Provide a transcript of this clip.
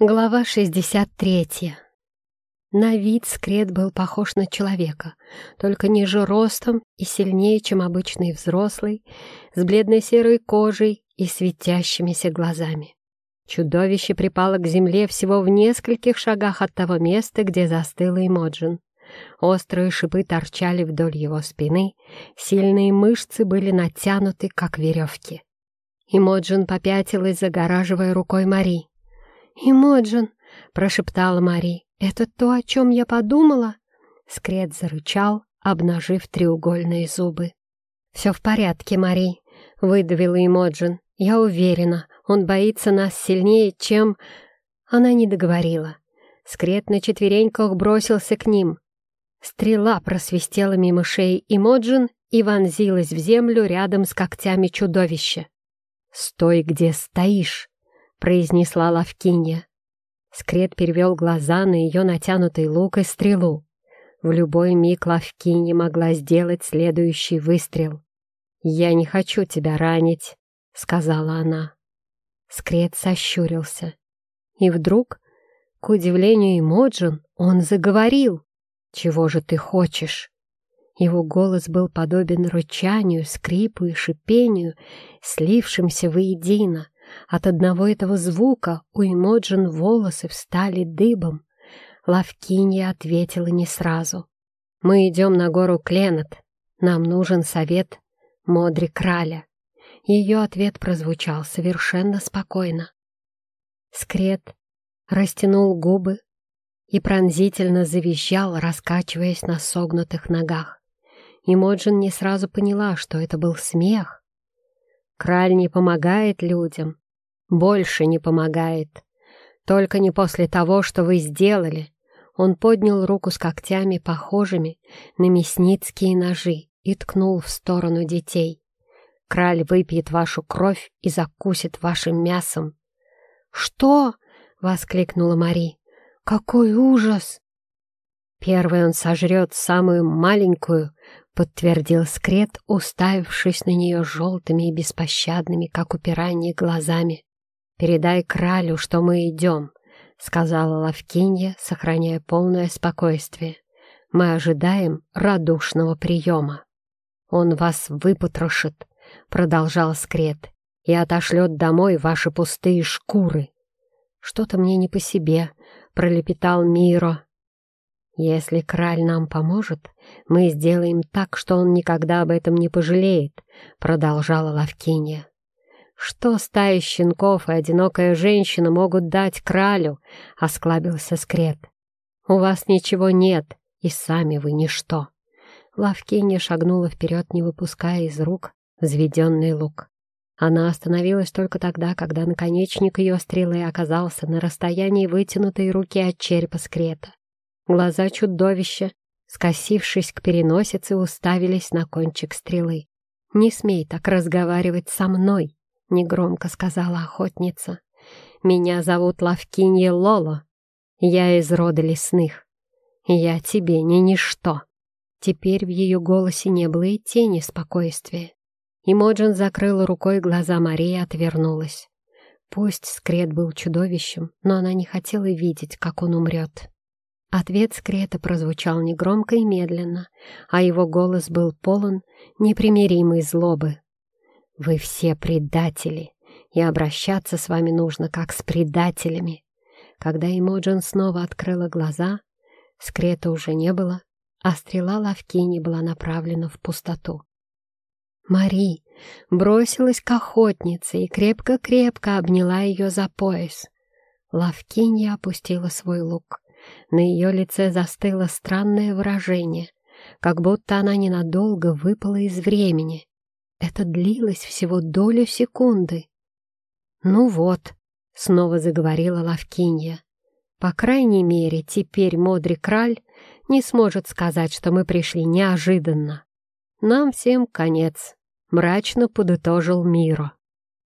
Глава 63. На вид скрет был похож на человека, только ниже ростом и сильнее, чем обычный взрослый, с бледной серой кожей и светящимися глазами. Чудовище припало к земле всего в нескольких шагах от того места, где застыл Эмоджин. Острые шипы торчали вдоль его спины, сильные мышцы были натянуты, как веревки. Эмоджин попятилась, загораживая рукой Мари. «Имоджин!» — прошептала Мари. «Это то, о чем я подумала?» Скрет зарычал, обнажив треугольные зубы. «Все в порядке, Мари», — выдавила Имоджин. «Я уверена, он боится нас сильнее, чем...» Она не договорила. Скрет на четвереньках бросился к ним. Стрела просвистела мимо шеи Имоджин и вонзилась в землю рядом с когтями чудовища. «Стой, где стоишь!» Произнесла Лавкинья. Скрет перевел глаза на ее натянутый лук и стрелу. В любой миг Лавкинья могла сделать следующий выстрел. «Я не хочу тебя ранить», — сказала она. Скрет сощурился. И вдруг, к удивлению Эмоджин, он заговорил. «Чего же ты хочешь?» Его голос был подобен рычанию, скрипу и шипению, слившимся воедино. От одного этого звука у Эмоджин волосы встали дыбом. Лавкинья ответила не сразу. «Мы идем на гору Кленет. Нам нужен совет Модри Краля». Ее ответ прозвучал совершенно спокойно. Скрет растянул губы и пронзительно завизжал, раскачиваясь на согнутых ногах. Имоджин не сразу поняла, что это был смех, Краль не помогает людям. Больше не помогает. Только не после того, что вы сделали. Он поднял руку с когтями, похожими на мясницкие ножи, и ткнул в сторону детей. Краль выпьет вашу кровь и закусит вашим мясом. «Что?» — воскликнула Мари. «Какой ужас!» Первый он сожрет самую маленькую, — подтвердил скрет, уставившись на нее желтыми и беспощадными, как у пираньи, глазами. «Передай кралю, что мы идем», — сказала Лавкинья, сохраняя полное спокойствие. «Мы ожидаем радушного приема». «Он вас выпотрошит», — продолжал скрет, «и отошлет домой ваши пустые шкуры». «Что-то мне не по себе», — пролепетал Миро. «Если Краль нам поможет, мы сделаем так, что он никогда об этом не пожалеет», — продолжала Лавкинья. «Что стая щенков и одинокая женщина могут дать Кралю?» — осклабился Скрет. «У вас ничего нет, и сами вы ничто». Лавкинья шагнула вперед, не выпуская из рук взведенный лук. Она остановилась только тогда, когда наконечник ее стрелы оказался на расстоянии вытянутой руки от черепа скрета. Глаза чудовища, скосившись к переносице, уставились на кончик стрелы. «Не смей так разговаривать со мной», — негромко сказала охотница. «Меня зовут Лавкинья Лоло. Я из рода лесных. Я тебе не ничто». Теперь в ее голосе не было и тени спокойствия. Имоджин закрыла рукой глаза Марии и отвернулась. Пусть Скрет был чудовищем, но она не хотела видеть, как он умрет. Ответ Скрета прозвучал негромко и медленно, а его голос был полон непримиримой злобы. «Вы все предатели, и обращаться с вами нужно как с предателями». Когда Эмоджин снова открыла глаза, Скрета уже не было, а стрела Лавкини была направлена в пустоту. Мари бросилась к охотнице и крепко-крепко обняла ее за пояс. Лавкинья опустила свой лук. На ее лице застыло странное выражение, как будто она ненадолго выпала из времени. Это длилось всего долю секунды. «Ну вот», — снова заговорила Лавкинья, «по крайней мере, теперь Модри Краль не сможет сказать, что мы пришли неожиданно. Нам всем конец», — мрачно подытожил Миро.